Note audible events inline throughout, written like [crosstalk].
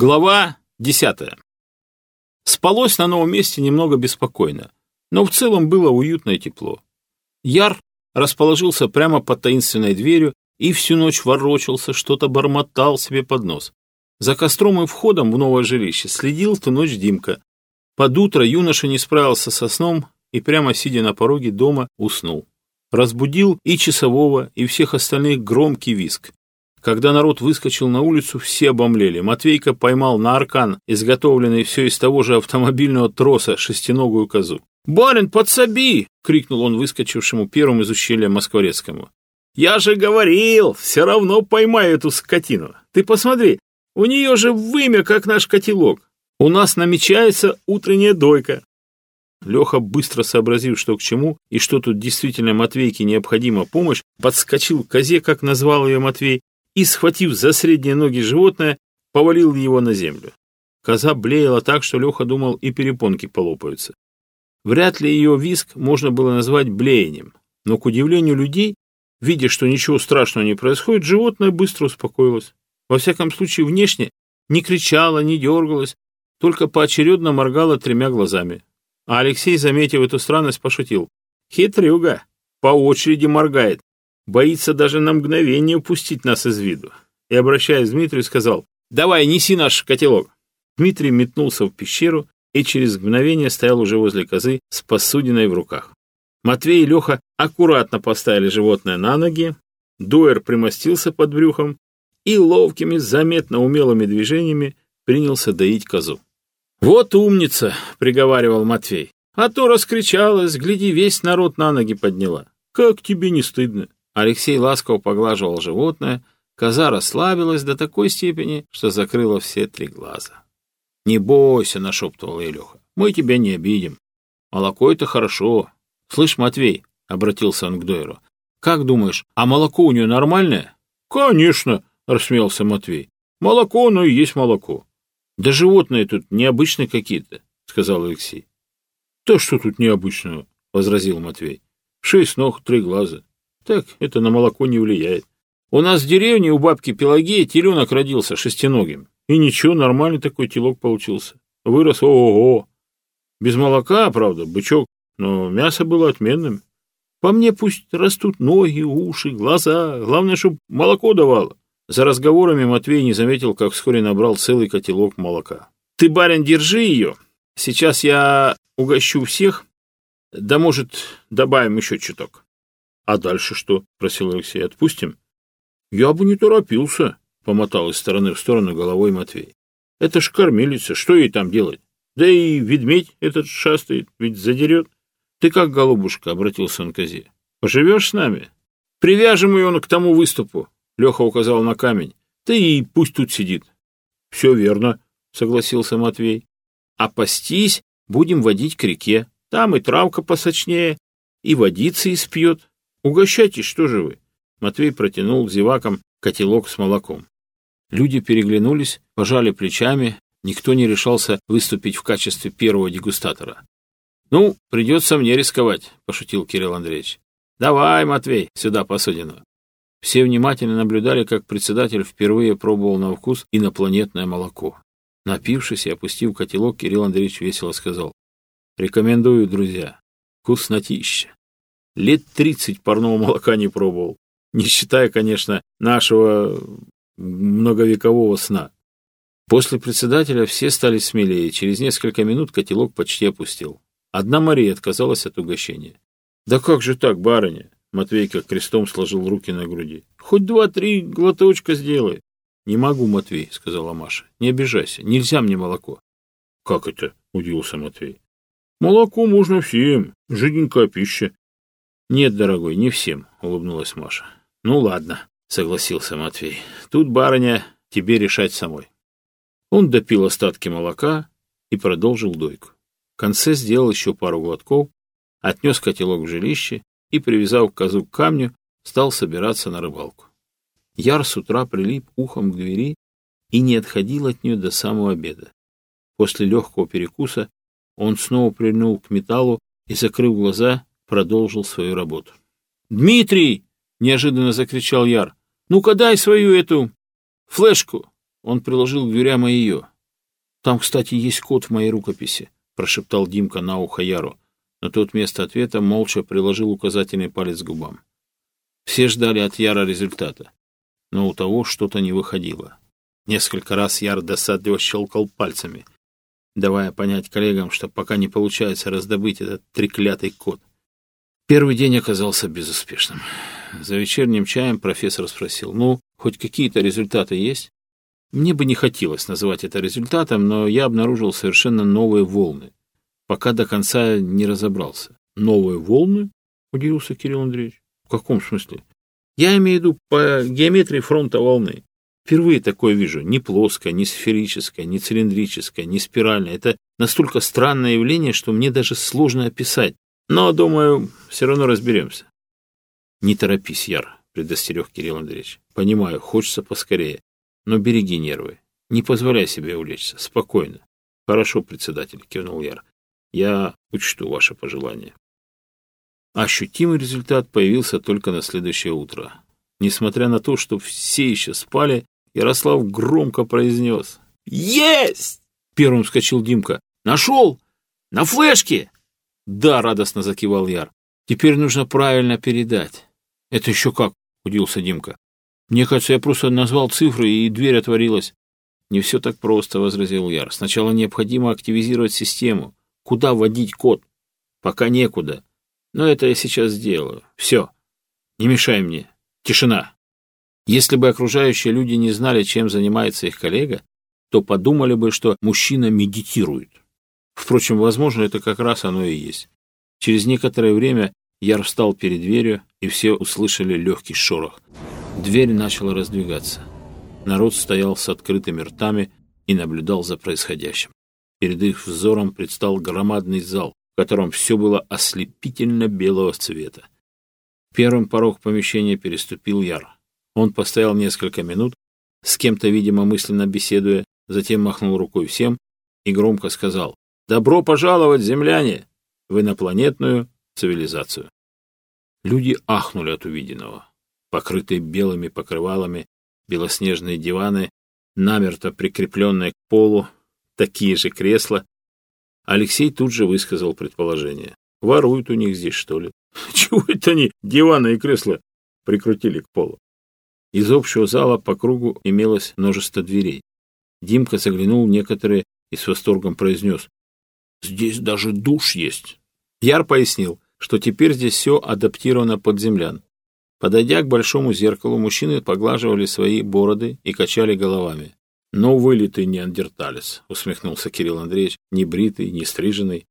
Глава 10. Спалось на новом месте немного беспокойно, но в целом было уютно и тепло. Яр расположился прямо под таинственной дверью и всю ночь ворочался, что-то бормотал себе под нос. За костром и входом в новое жилище следил ту ночь Димка. Под утро юноша не справился со сном и прямо сидя на пороге дома уснул. Разбудил и часового, и всех остальных громкий виск. Когда народ выскочил на улицу, все обомлели. Матвейка поймал на аркан, изготовленный все из того же автомобильного троса, шестиногую козу. «Барин, подсоби!» — крикнул он выскочившему первым из ущелья Москворецкому. «Я же говорил, все равно поймаю эту скотину. Ты посмотри, у нее же вымя, как наш котелок. У нас намечается утренняя дойка». Леха, быстро сообразив, что к чему, и что тут действительно Матвейке необходима помощь, подскочил к козе, как назвал ее Матвей, и, схватив за средние ноги животное, повалил его на землю. Коза блеяла так, что Леха думал, и перепонки полопаются. Вряд ли ее виск можно было назвать блеянием, но, к удивлению людей, видя, что ничего страшного не происходит, животное быстро успокоилось. Во всяком случае, внешне не кричала, не дергалась, только поочередно моргала тремя глазами. А Алексей, заметив эту странность, пошутил. «Хитрюга! По очереди моргает боится даже на мгновение упустить нас из виду. И, обращаясь к Дмитрию, сказал, «Давай, неси наш котелок». Дмитрий метнулся в пещеру и через мгновение стоял уже возле козы с посудиной в руках. Матвей и Леха аккуратно поставили животное на ноги, Дуэр примостился под брюхом и ловкими, заметно умелыми движениями принялся доить козу. «Вот умница!» — приговаривал Матвей. «А то раскричалась, гляди, весь народ на ноги подняла. Как тебе не стыдно?» Алексей ласково поглаживал животное, коза расслабилась до такой степени, что закрыла все три глаза. «Не бойся», — нашептывал Илюха, — «мы тебя не обидим. Молоко — это хорошо. Слышь, Матвей, — обратился он к Дойру, — как думаешь, а молоко у нее нормальное?» «Конечно», — рассмеялся Матвей. «Молоко, но и есть молоко». «Да животные тут необычные какие-то», — сказал Алексей. «Да что тут необычного?» — возразил Матвей. «Шесть ног, три глаза. Так это на молоко не влияет. У нас в деревне у бабки Пелагеи теленок родился шестиногим. И ничего, нормальный такой телок получился. Вырос ого-го. Без молока, правда, бычок, но мясо было отменным. По мне пусть растут ноги, уши, глаза. Главное, чтобы молоко давало. За разговорами Матвей не заметил, как вскоре набрал целый котелок молока. «Ты, барин, держи ее. Сейчас я угощу всех. Да, может, добавим еще чуток». — А дальше что? — просил Алексей. — Отпустим? — Я бы не торопился, — помотал из стороны в сторону головой Матвей. — Это ж кормилица, что ей там делать? Да и ведмедь этот шастает, ведь задерет. — Ты как, голубушка? — обратился он к Азе. — Поживешь с нами? — Привяжем ее к тому выступу, — Леха указал на камень. — Ты и пусть тут сидит. — Все верно, — согласился Матвей. — А пастись будем водить к реке. Там и травка посочнее, и водица испьет. Угощайтесь, что же вы? Матвей протянул зевакам котелок с молоком. Люди переглянулись, пожали плечами, никто не решался выступить в качестве первого дегустатора. «Ну, придется мне рисковать», — пошутил Кирилл Андреевич. «Давай, Матвей, сюда посудину». Все внимательно наблюдали, как председатель впервые пробовал на вкус инопланетное молоко. Напившись и опустив котелок, Кирилл Андреевич весело сказал. «Рекомендую, друзья. Вкуснотища». Лет тридцать парного молока не пробовал, не считая, конечно, нашего многовекового сна. После председателя все стали смелее, через несколько минут котелок почти опустил. Одна Мария отказалась от угощения. «Да как же так, барыня?» Матвей как крестом сложил руки на груди. «Хоть два-три глоточка сделай». «Не могу, Матвей», — сказала Маша. «Не обижайся, нельзя мне молоко». «Как это?» — удивился Матвей. «Молоко можно всем, жиденькая пища. «Нет, дорогой, не всем», — улыбнулась Маша. «Ну ладно», — согласился Матвей. «Тут, барыня, тебе решать самой». Он допил остатки молока и продолжил дойку. В конце сделал еще пару глотков, отнес котелок в жилище и, привязав козу к камню, стал собираться на рыбалку. Яр с утра прилип ухом к двери и не отходил от нее до самого обеда. После легкого перекуса он снова прильнул к металлу и, закрыв глаза, продолжил свою работу. «Дмитрий!» — неожиданно закричал Яр. «Ну-ка дай свою эту флешку!» Он приложил к дверям и ее. «Там, кстати, есть код в моей рукописи», — прошептал Димка на ухо Яру, но тот вместо ответа молча приложил указательный палец к губам. Все ждали от Яра результата, но у того что-то не выходило. Несколько раз Яр досадливо щелкал пальцами, давая понять коллегам, что пока не получается раздобыть этот треклятый код. Первый день оказался безуспешным. За вечерним чаем профессор спросил, ну, хоть какие-то результаты есть? Мне бы не хотелось называть это результатом, но я обнаружил совершенно новые волны, пока до конца не разобрался. Новые волны? — удивился Кирилл Андреевич. — В каком смысле? — Я имею в виду по геометрии фронта волны. Впервые такое вижу. Не плоское, не сферическое, не цилиндрическое, не спиральное. Это настолько странное явление, что мне даже сложно описать. Но, думаю, все равно разберемся. Не торопись, Яр, предостерег Кирилл Андреевич. Понимаю, хочется поскорее, но береги нервы. Не позволяй себе увлечься. Спокойно. Хорошо, председатель, кивнул Яр. Я учту ваше пожелание. Ощутимый результат появился только на следующее утро. Несмотря на то, что все еще спали, Ярослав громко произнес «Есть!» Первым вскочил Димка. «Нашел! На флешке!» «Да», — радостно закивал Яр. «Теперь нужно правильно передать». «Это еще как?» — удивился Димка. «Мне кажется, я просто назвал цифры, и дверь отворилась». «Не все так просто», — возразил Яр. «Сначала необходимо активизировать систему. Куда вводить код?» «Пока некуда. Но это я сейчас сделаю. Все. Не мешай мне. Тишина». Если бы окружающие люди не знали, чем занимается их коллега, то подумали бы, что мужчина медитирует. Впрочем, возможно, это как раз оно и есть. Через некоторое время Яр встал перед дверью, и все услышали легкий шорох. Дверь начала раздвигаться. Народ стоял с открытыми ртами и наблюдал за происходящим. Перед их взором предстал громадный зал, в котором все было ослепительно белого цвета. Первым порог помещения переступил Яр. Он постоял несколько минут, с кем-то, видимо, мысленно беседуя, затем махнул рукой всем и громко сказал Добро пожаловать, земляне, в инопланетную цивилизацию. Люди ахнули от увиденного. Покрытые белыми покрывалами, белоснежные диваны, намерто прикрепленные к полу, такие же кресла. Алексей тут же высказал предположение. Воруют у них здесь, что ли? [laughs] Чего это они диваны и кресла прикрутили к полу? Из общего зала по кругу имелось множество дверей. Димка заглянул в некоторые и с восторгом произнес. Здесь даже душ есть. Яр пояснил, что теперь здесь все адаптировано под землян. Подойдя к большому зеркалу, мужчины поглаживали свои бороды и качали головами. Но вылитый неандерталец», — усмехнулся Кирилл Андреевич, — «небритый, не стриженный».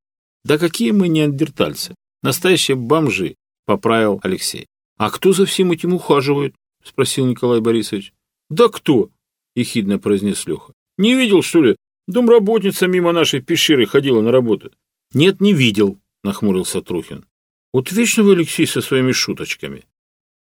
«Да какие мы неандертальцы? Настоящие бомжи», — поправил Алексей. «А кто за всем этим ухаживает?» — спросил Николай Борисович. «Да кто?» — ехидно произнес Леха. «Не видел, что ли, Домработница мимо нашей пещеры ходила на работу. — Нет, не видел, — нахмурился Трухин. — Вот вечно вы, Алексей, со своими шуточками.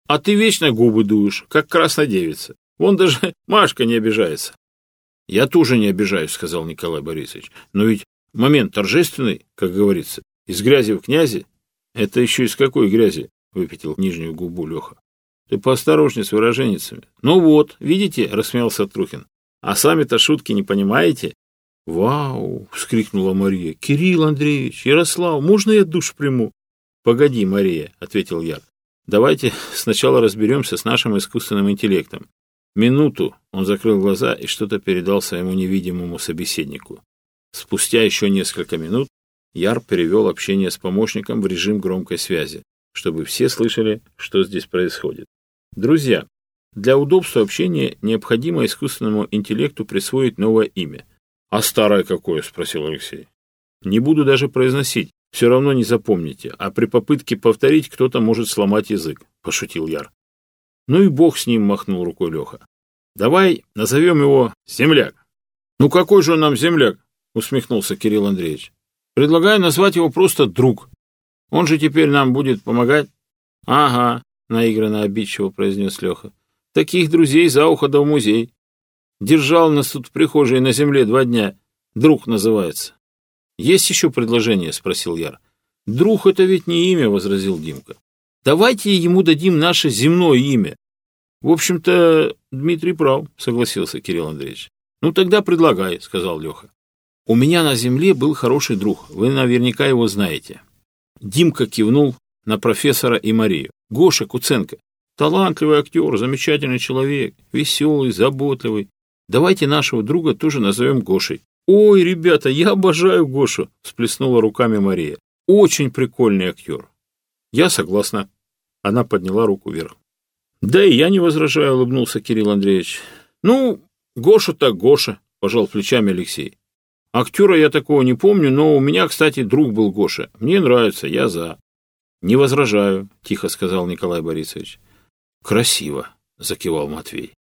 А ты вечно губы дуешь, как красная девица. Вон даже Машка не обижается. — Я тоже не обижаюсь, — сказал Николай Борисович. — Но ведь момент торжественный, как говорится. Из грязи в князи. Это еще из какой грязи? — выпятил нижнюю губу Леха. Ты поосторожней с выраженницами. Ну вот, видите, рассмеялся Трухин. А сами-то шутки не понимаете? Вау, вскрикнула Мария. Кирилл Андреевич, Ярослав, можно я душ приму? Погоди, Мария, ответил я. Давайте сначала разберемся с нашим искусственным интеллектом. Минуту он закрыл глаза и что-то передал своему невидимому собеседнику. Спустя еще несколько минут Яр перевел общение с помощником в режим громкой связи, чтобы все слышали, что здесь происходит. Друзья, для удобства общения необходимо искусственному интеллекту присвоить новое имя. «А А «Астарая какое?» – спросил Алексей. «Не буду даже произносить. Все равно не запомните. А при попытке повторить кто-то может сломать язык», – пошутил Яр. «Ну и бог с ним», – махнул рукой Леха. «Давай назовем его Земляк». «Ну какой же он нам Земляк?» – усмехнулся Кирилл Андреевич. «Предлагаю назвать его просто Друг. Он же теперь нам будет помогать». «Ага», – наигранно обидчиво произнес Леха. «Таких друзей за ухо да в музей». Держал нас тут в прихожей на земле два дня. Друг называется. Есть еще предложение? Спросил Яр. Друг это ведь не имя, возразил Димка. Давайте ему дадим наше земное имя. В общем-то, Дмитрий прав, согласился Кирилл Андреевич. Ну тогда предлагай, сказал Леха. У меня на земле был хороший друг, вы наверняка его знаете. Димка кивнул на профессора и Марию. Гоша Куценко. Талантливый актер, замечательный человек, веселый, заботливый. Давайте нашего друга тоже назовем Гошей». «Ой, ребята, я обожаю Гошу!» – Сплеснула руками Мария. «Очень прикольный актер». «Я согласна». Она подняла руку вверх. «Да и я не возражаю», – улыбнулся Кирилл Андреевич. «Ну, Гоша так Гоша», – пожал плечами Алексей. «Актера я такого не помню, но у меня, кстати, друг был Гоша. Мне нравится, я за». «Не возражаю», – тихо сказал Николай Борисович. «Красиво», – закивал Матвей.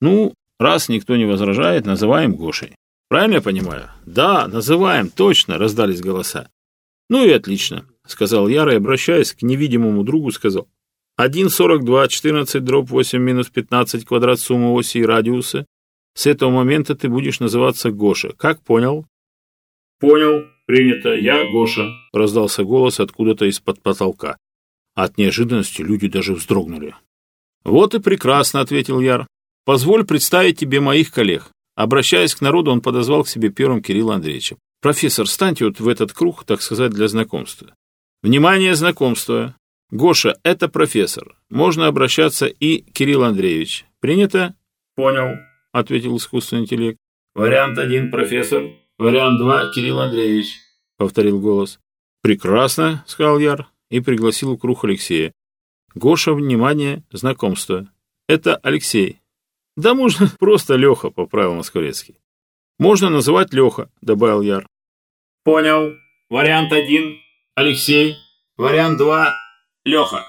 «Ну, Раз никто не возражает, называем Гошей. Правильно я понимаю? Да, называем, точно, раздались голоса. Ну и отлично, сказал Яра обращаясь к невидимому другу, сказал. 1.42, 14, дробь 8, минус 15, квадрат суммы оси и радиуса. С этого момента ты будешь называться Гоша. Как понял? Понял, принято, я Гоша, раздался голос откуда-то из-под потолка. От неожиданности люди даже вздрогнули. Вот и прекрасно, ответил Яр. Позволь представить тебе моих коллег. Обращаясь к народу, он подозвал к себе первым Кирилла Андреевича. «Профессор, встаньте вот в этот круг, так сказать, для знакомства». «Внимание, знакомство! Гоша, это профессор. Можно обращаться и Кирилл Андреевич. Принято?» «Понял», — ответил искусственный интеллект. «Вариант один, профессор. Вариант два, Кирилл Андреевич», — повторил голос. «Прекрасно», — сказал Яр и пригласил в круг Алексея. «Гоша, внимание, знакомство. Это Алексей, «Да можно [laughs] просто Леха», — поправил Москворецкий. «Можно называть Леха», — добавил Яр. «Понял. Вариант один — Алексей. Вариант два — Леха».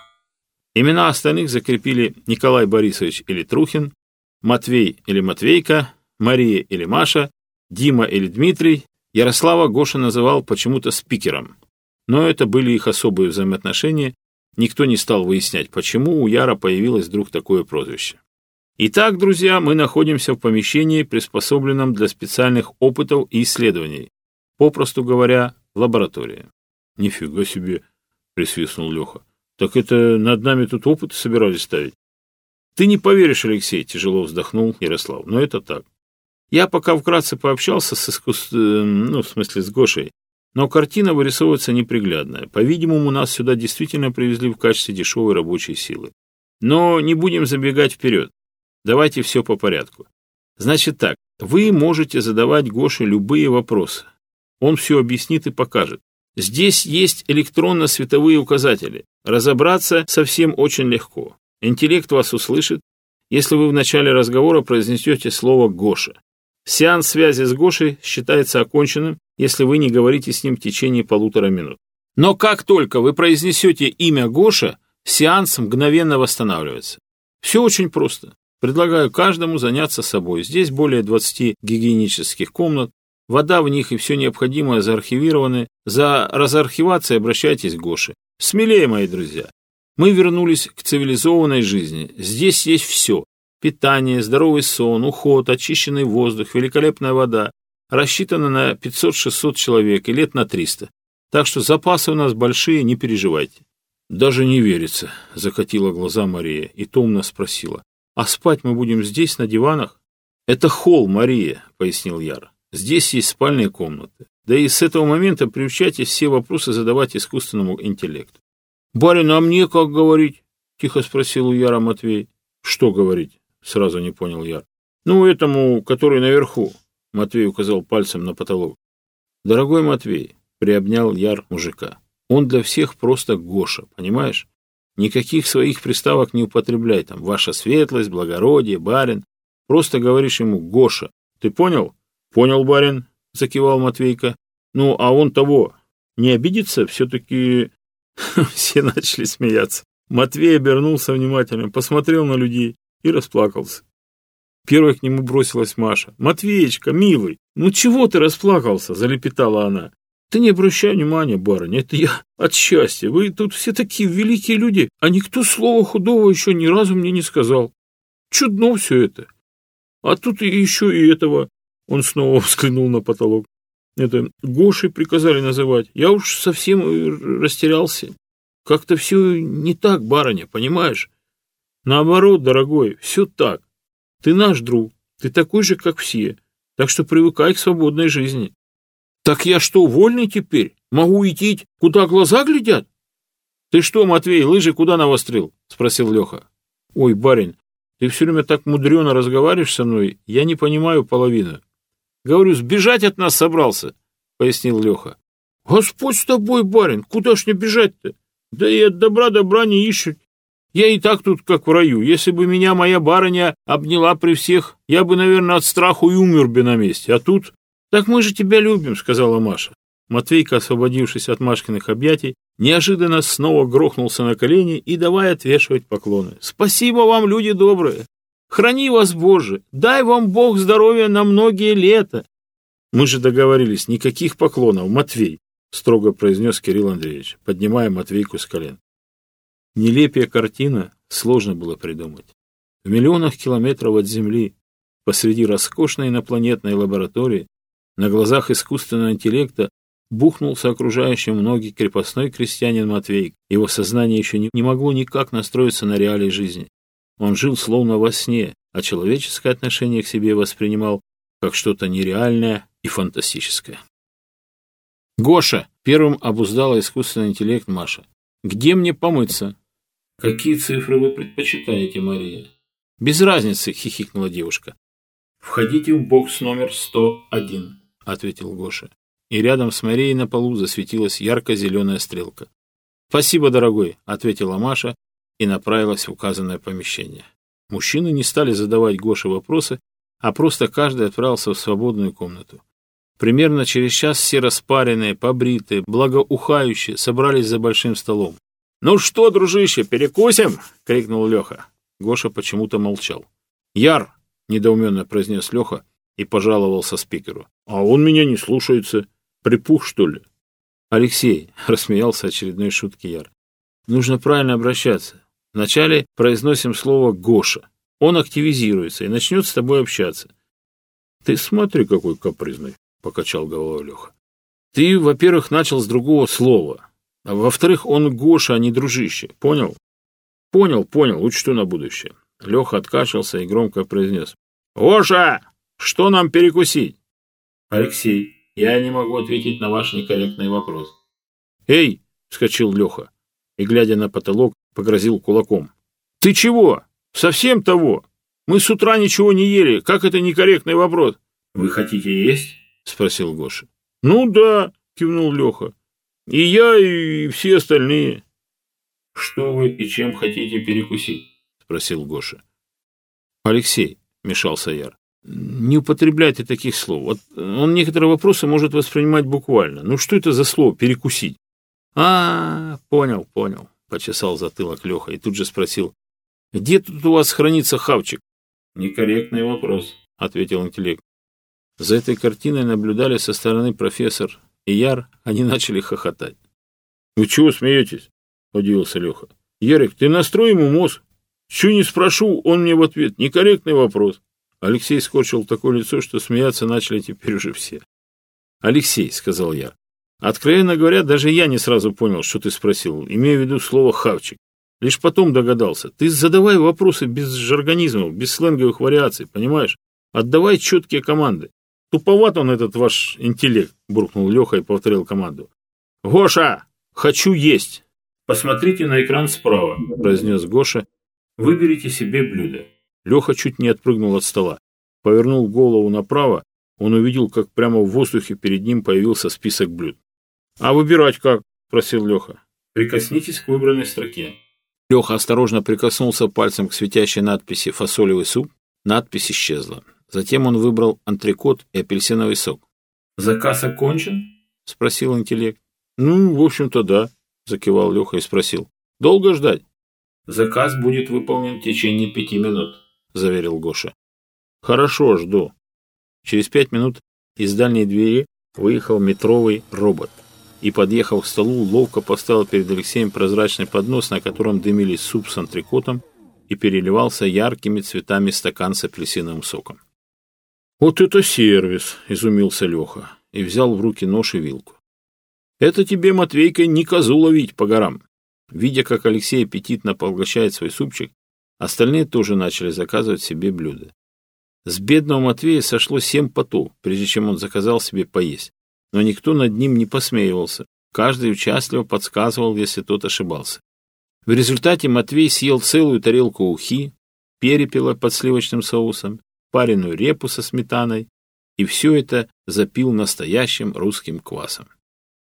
Имена остальных закрепили Николай Борисович или Трухин, Матвей или Матвейка, Мария или Маша, Дима или Дмитрий. Ярослава Гоша называл почему-то спикером. Но это были их особые взаимоотношения, никто не стал выяснять, почему у Яра появилось вдруг такое прозвище. Итак, друзья, мы находимся в помещении, приспособленном для специальных опытов и исследований. Попросту говоря, лаборатория. Нифига себе, присвистнул Леха. Так это над нами тут опыты собирались ставить? Ты не поверишь, Алексей, тяжело вздохнул Ярослав, но это так. Я пока вкратце пообщался с искус... Э, ну, в смысле, с Гошей, но картина вырисовывается неприглядная. По-видимому, нас сюда действительно привезли в качестве дешевой рабочей силы. Но не будем забегать вперед. Давайте все по порядку. Значит так, вы можете задавать Гоше любые вопросы. Он все объяснит и покажет. Здесь есть электронно-световые указатели. Разобраться совсем очень легко. Интеллект вас услышит, если вы в начале разговора произнесете слово «Гоша». Сеанс связи с Гошей считается оконченным, если вы не говорите с ним в течение полутора минут. Но как только вы произнесете имя Гоша, сеанс мгновенно восстанавливается. Все очень просто. Предлагаю каждому заняться собой. Здесь более 20 гигиенических комнат, вода в них и все необходимое заархивированы. За разархивацией обращайтесь к Гоше. Смелее, мои друзья. Мы вернулись к цивилизованной жизни. Здесь есть все. Питание, здоровый сон, уход, очищенный воздух, великолепная вода. рассчитано на 500-600 человек и лет на 300. Так что запасы у нас большие, не переживайте. Даже не верится, закатила глаза Мария и томно спросила. А спать мы будем здесь, на диванах? Это холл, Мария, пояснил Яр. Здесь есть спальные комнаты. Да и с этого момента приучайте все вопросы задавать искусственному интеллекту. Барин, а мне как говорить? Тихо спросил у Яра Матвей. Что говорить? Сразу не понял Яр. Ну, этому, который наверху. Матвей указал пальцем на потолок. Дорогой Матвей, приобнял Яр мужика. Он для всех просто Гоша, понимаешь? Никаких своих приставок не употребляй там. Ваша светлость, благородие, барин. Просто говоришь ему «Гоша». Ты понял? Понял, барин, закивал Матвейка. Ну, а он того. Не обидится? Все-таки... [laughs] Все начали смеяться. Матвей обернулся внимательно, посмотрел на людей и расплакался. Первой к нему бросилась Маша. «Матвеечка, милый, ну чего ты расплакался?» – залепетала она. Ты не обращай внимания, барыня, это я от счастья. Вы тут все такие великие люди, а никто слова худого еще ни разу мне не сказал. Чудно все это. А тут еще и этого. Он снова [laughs] взглянул на потолок. Это Гошей приказали называть. Я уж совсем э, растерялся. Как-то все не так, барыня, понимаешь? Наоборот, дорогой, все так. Ты наш друг, ты такой же, как все, так что привыкай к свободной жизни. Так я что, вольный теперь? Могу идти, куда глаза глядят? Ты что, Матвей, лыжи куда навострил? Спросил Леха. Ой, барин, ты все время так мудрено разговариваешь со мной, я не понимаю половину. Говорю, сбежать от нас собрался, пояснил Леха. Господь с тобой, барин, куда ж не бежать-то? Да и от добра добра не ищут. Я и так тут как в раю. Если бы меня моя барыня обняла при всех, я бы, наверное, от «Так мы же тебя любим», — сказала Маша. Матвейка, освободившись от Машкиных объятий, неожиданно снова грохнулся на колени и давай отвешивать поклоны. «Спасибо вам, люди добрые! Храни вас, Боже! Дай вам Бог здоровья на многие лета!» «Мы же договорились, никаких поклонов, Матвей!» — строго произнес Кирилл Андреевич, поднимая Матвейку с колен. Нелепее картина сложно было придумать. В миллионах километров от Земли, посреди роскошной инопланетной лаборатории, на глазах искусственного интеллекта бухнулся окружающим ноги крепостной крестьянин Матвей. Его сознание еще не, не могло никак настроиться на реалии жизни. Он жил словно во сне, а человеческое отношение к себе воспринимал как что-то нереальное и фантастическое. «Гоша!» — первым обуздала искусственный интеллект Маша. «Где мне помыться?» «Какие цифры вы предпочитаете, Мария?» «Без разницы!» — хихикнула девушка. «Входите в бокс номер 101». — ответил Гоша. И рядом с Марией на полу засветилась ярко-зеленая стрелка. «Спасибо, дорогой», — ответила Маша и направилась в указанное помещение. Мужчины не стали задавать Гоше вопросы, а просто каждый отправился в свободную комнату. Примерно через час все распаренные, побритые, благоухающие собрались за большим столом. «Ну что, дружище, перекусим?» — крикнул Леха. Гоша почему-то молчал. «Яр!» — недоуменно произнес Леха и пожаловался спикеру. «А он меня не слушается. Припух, что ли?» «Алексей», — рассмеялся очередной шутки Яр, — «нужно правильно обращаться. Вначале произносим слово «Гоша». Он активизируется и начнет с тобой общаться». «Ты смотри, какой капризный», — покачал головой Леха. «Ты, во-первых, начал с другого слова. А во-вторых, он Гоша, а не дружище. Понял?» «Понял, понял. Учту на будущее». Леха откашлялся и громко произнес. «Гоша!» Что нам перекусить? Алексей, я не могу ответить на ваш некорректный вопрос. Эй, вскочил Леха и, глядя на потолок, погрозил кулаком. Ты чего? Совсем того? Мы с утра ничего не ели. Как это некорректный вопрос? Вы хотите есть? Спросил Гоша. Ну да, кивнул Леха. И я, и все остальные. Что вы и чем хотите перекусить? Спросил Гоша. Алексей, мешался Яр не употребляйте таких слов. Вот он некоторые вопросы может воспринимать буквально. Ну что это за слово «перекусить»? А, понял, понял, почесал затылок Леха и тут же спросил, где тут у вас хранится хавчик? Некорректный вопрос, ответил интеллект. За этой картиной наблюдали со стороны профессор и Яр, они начали хохотать. Вы чего смеетесь? удивился Леха. Ярик, ты настрой ему мозг. Чего не спрошу, он мне в ответ. Некорректный вопрос. Алексей скорчил такое лицо, что смеяться начали теперь уже все. «Алексей», — сказал я, — «откровенно говоря, даже я не сразу понял, что ты спросил, имею в виду слово «хавчик». Лишь потом догадался. Ты задавай вопросы без жаргонизмов, без сленговых вариаций, понимаешь? Отдавай четкие команды. Туповат он, этот ваш интеллект, — буркнул Леха и повторил команду. «Гоша, хочу есть!» «Посмотрите на экран справа», — произнес Гоша. «Выберите себе блюдо». Леха чуть не отпрыгнул от стола. Повернул голову направо, он увидел, как прямо в воздухе перед ним появился список блюд. «А выбирать как?» – просил Леха. «Прикоснитесь к выбранной строке». Леха осторожно прикоснулся пальцем к светящей надписи «Фасолевый суп». Надпись исчезла. Затем он выбрал антрикот и апельсиновый сок. «Заказ окончен?» – спросил интеллект. «Ну, в общем-то, да», – закивал Леха и спросил. «Долго ждать?» «Заказ будет выполнен в течение пяти минут». — заверил Гоша. «Хорошо, жду». Через пять минут из дальней двери выехал метровый робот и, подъехав к столу, ловко поставил перед Алексеем прозрачный поднос, на котором дымились суп с антрикотом и переливался яркими цветами стакан с апельсиновым соком. «Вот это сервис!» — изумился Леха и взял в руки нож и вилку. «Это тебе, Матвейка, не козу ловить по горам!» Видя, как Алексей аппетитно поглощает свой супчик, Остальные тоже начали заказывать себе блюда. С бедного Матвея сошло семь поту, прежде чем он заказал себе поесть. Но никто над ним не посмеивался. Каждый участливо подсказывал, если тот ошибался. В результате Матвей съел целую тарелку ухи, перепела под сливочным соусом, пареную репу со сметаной, и все это запил настоящим русским квасом.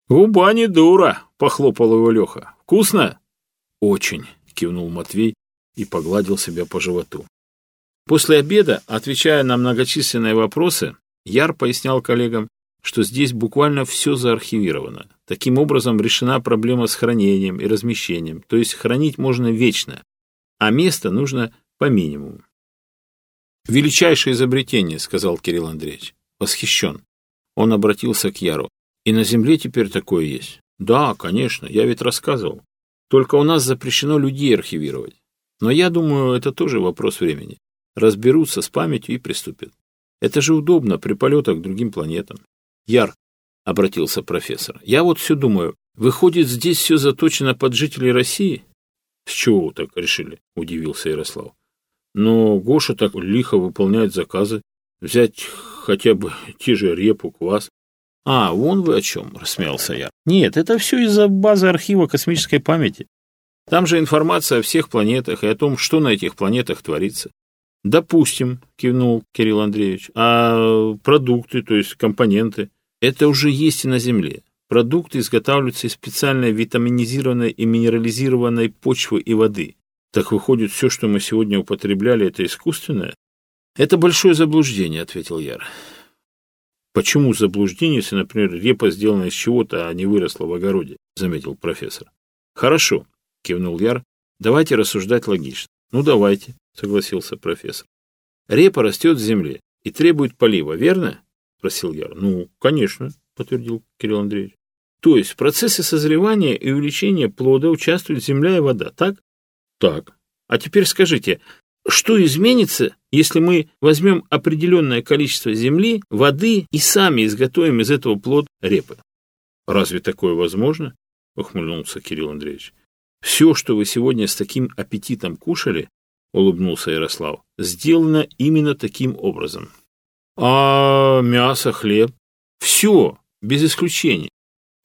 «Губа не дура!» — похлопал его Леха. «Вкусно?» «Очень!» — кивнул Матвей и погладил себя по животу. После обеда, отвечая на многочисленные вопросы, Яр пояснял коллегам, что здесь буквально все заархивировано. Таким образом решена проблема с хранением и размещением, то есть хранить можно вечно, а место нужно по минимуму. «Величайшее изобретение», — сказал Кирилл Андреевич. Восхищен. Он обратился к Яру. «И на земле теперь такое есть?» «Да, конечно, я ведь рассказывал. Только у нас запрещено людей архивировать. Но я думаю, это тоже вопрос времени. Разберутся с памятью и приступят. Это же удобно при полетах к другим планетам. Яр, — обратился профессор, — я вот все думаю, выходит, здесь все заточено под жителей России? С чего вы так решили? — удивился Ярослав. Но Гоша так лихо выполняет заказы. Взять хотя бы те же репу, квас. «А, вон вы о чем», — рассмеялся я. «Нет, это все из-за базы архива космической памяти. Там же информация о всех планетах и о том, что на этих планетах творится. Допустим, кивнул Кирилл Андреевич, а продукты, то есть компоненты, это уже есть и на Земле. Продукты изготавливаются из специальной витаминизированной и минерализированной почвы и воды. Так выходит, все, что мы сегодня употребляли, это искусственное? Это большое заблуждение, ответил Яр. Почему заблуждение, если, например, репа сделана из чего-то, а не выросла в огороде, заметил профессор. Хорошо, — кивнул Яр. «Давайте рассуждать логично». «Ну, давайте», — согласился профессор. «Репа растет в земле и требует полива, верно?» — спросил Яр. «Ну, конечно», — подтвердил Кирилл Андреевич. «То есть в процессе созревания и увеличения плода участвуют земля и вода, так?» «Так. А теперь скажите, что изменится, если мы возьмем определенное количество земли, воды и сами изготовим из этого плод репы?» «Разве такое возможно?» — ухмыльнулся Кирилл Андреевич. Все, что вы сегодня с таким аппетитом кушали, улыбнулся Ярослав, сделано именно таким образом. А мясо, хлеб, все, без исключения.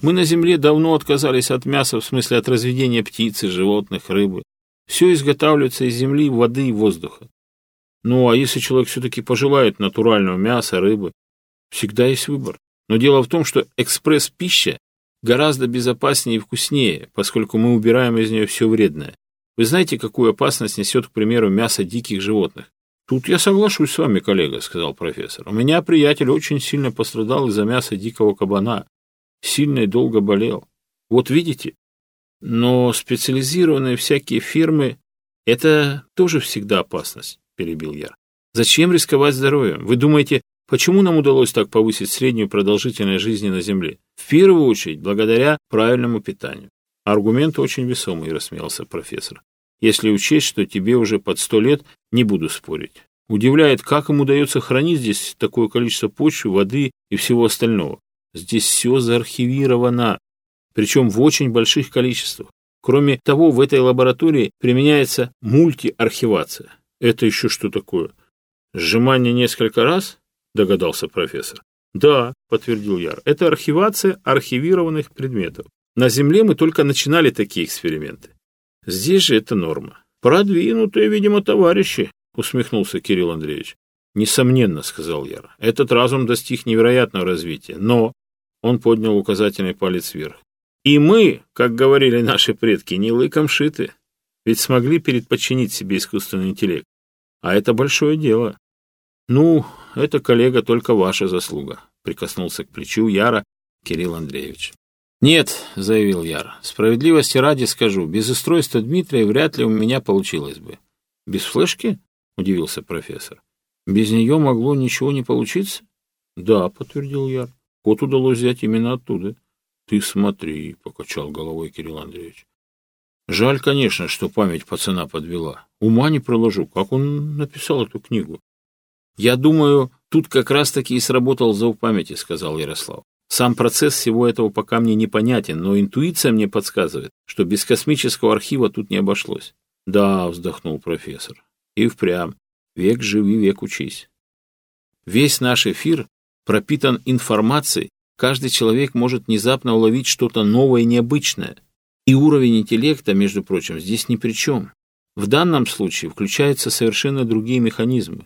Мы на земле давно отказались от мяса, в смысле от разведения птицы, животных, рыбы. Все изготавливается из земли, воды и воздуха. Ну, а если человек все-таки пожелает натурального мяса, рыбы, всегда есть выбор. Но дело в том, что экспресс-пища гораздо безопаснее и вкуснее, поскольку мы убираем из нее все вредное. Вы знаете, какую опасность несет, к примеру, мясо диких животных? Тут я соглашусь с вами, коллега, сказал профессор. У меня приятель очень сильно пострадал из-за мяса дикого кабана. Сильно и долго болел. Вот видите? Но специализированные всякие фирмы — это тоже всегда опасность, перебил я. Зачем рисковать здоровьем? Вы думаете, почему нам удалось так повысить среднюю продолжительность жизни на Земле? в первую очередь благодаря правильному питанию. Аргумент очень весомый, рассмеялся профессор. Если учесть, что тебе уже под сто лет, не буду спорить. Удивляет, как им удается хранить здесь такое количество почвы, воды и всего остального. Здесь все заархивировано, причем в очень больших количествах. Кроме того, в этой лаборатории применяется мультиархивация. Это еще что такое? Сжимание несколько раз? Догадался профессор. Да, подтвердил Яр, это архивация архивированных предметов. На Земле мы только начинали такие эксперименты. Здесь же это норма. Продвинутые, видимо, товарищи, усмехнулся Кирилл Андреевич. Несомненно, сказал Яр, этот разум достиг невероятного развития, но... Он поднял указательный палец вверх. И мы, как говорили наши предки, не лыком шиты. Ведь смогли передподчинить себе искусственный интеллект. А это большое дело. «Ну, это, коллега, только ваша заслуга», — прикоснулся к плечу Яра Кирилл Андреевич. «Нет», — заявил Яр, — «справедливости ради скажу, без устройства Дмитрия вряд ли у меня получилось бы». «Без флешки?» — удивился профессор. «Без нее могло ничего не получиться?» «Да», — подтвердил Яр, — «кот удалось взять именно оттуда». «Ты смотри», — покачал головой Кирилл Андреевич. «Жаль, конечно, что память пацана подвела. Ума не проложу, как он написал эту книгу. «Я думаю, тут как раз-таки и сработал зов памяти», — сказал Ярослав. «Сам процесс всего этого пока мне непонятен, но интуиция мне подсказывает, что без космического архива тут не обошлось». «Да», — вздохнул профессор. «И впрямь. Век живи, век учись». Весь наш эфир пропитан информацией, каждый человек может внезапно уловить что-то новое и необычное. И уровень интеллекта, между прочим, здесь ни при чем. В данном случае включаются совершенно другие механизмы.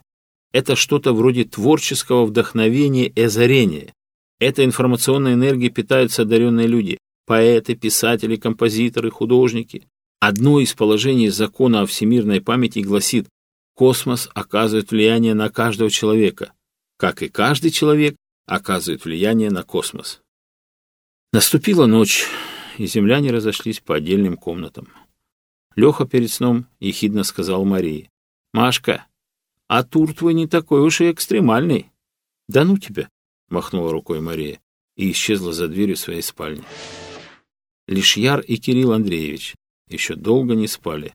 Это что-то вроде творческого вдохновения и озарения. Этой информационной энергией питаются одаренные люди – поэты, писатели, композиторы, художники. Одно из положений закона о всемирной памяти гласит «Космос оказывает влияние на каждого человека, как и каждый человек оказывает влияние на космос». Наступила ночь, и земляне разошлись по отдельным комнатам. Леха перед сном ехидно сказал Марии. «Машка, а Туртва не такой уж и экстремальный. Да ну тебя, махнула рукой Мария и исчезла за дверью своей спальни. Лишь Яр и Кирилл Андреевич еще долго не спали.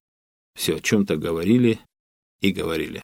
Все о чем-то говорили и говорили.